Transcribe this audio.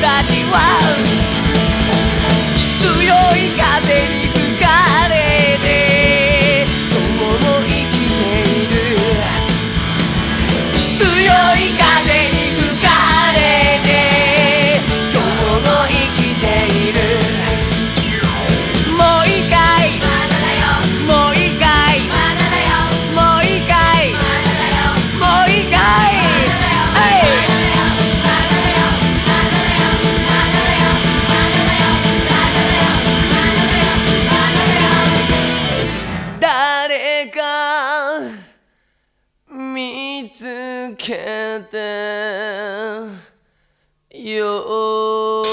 何はてよ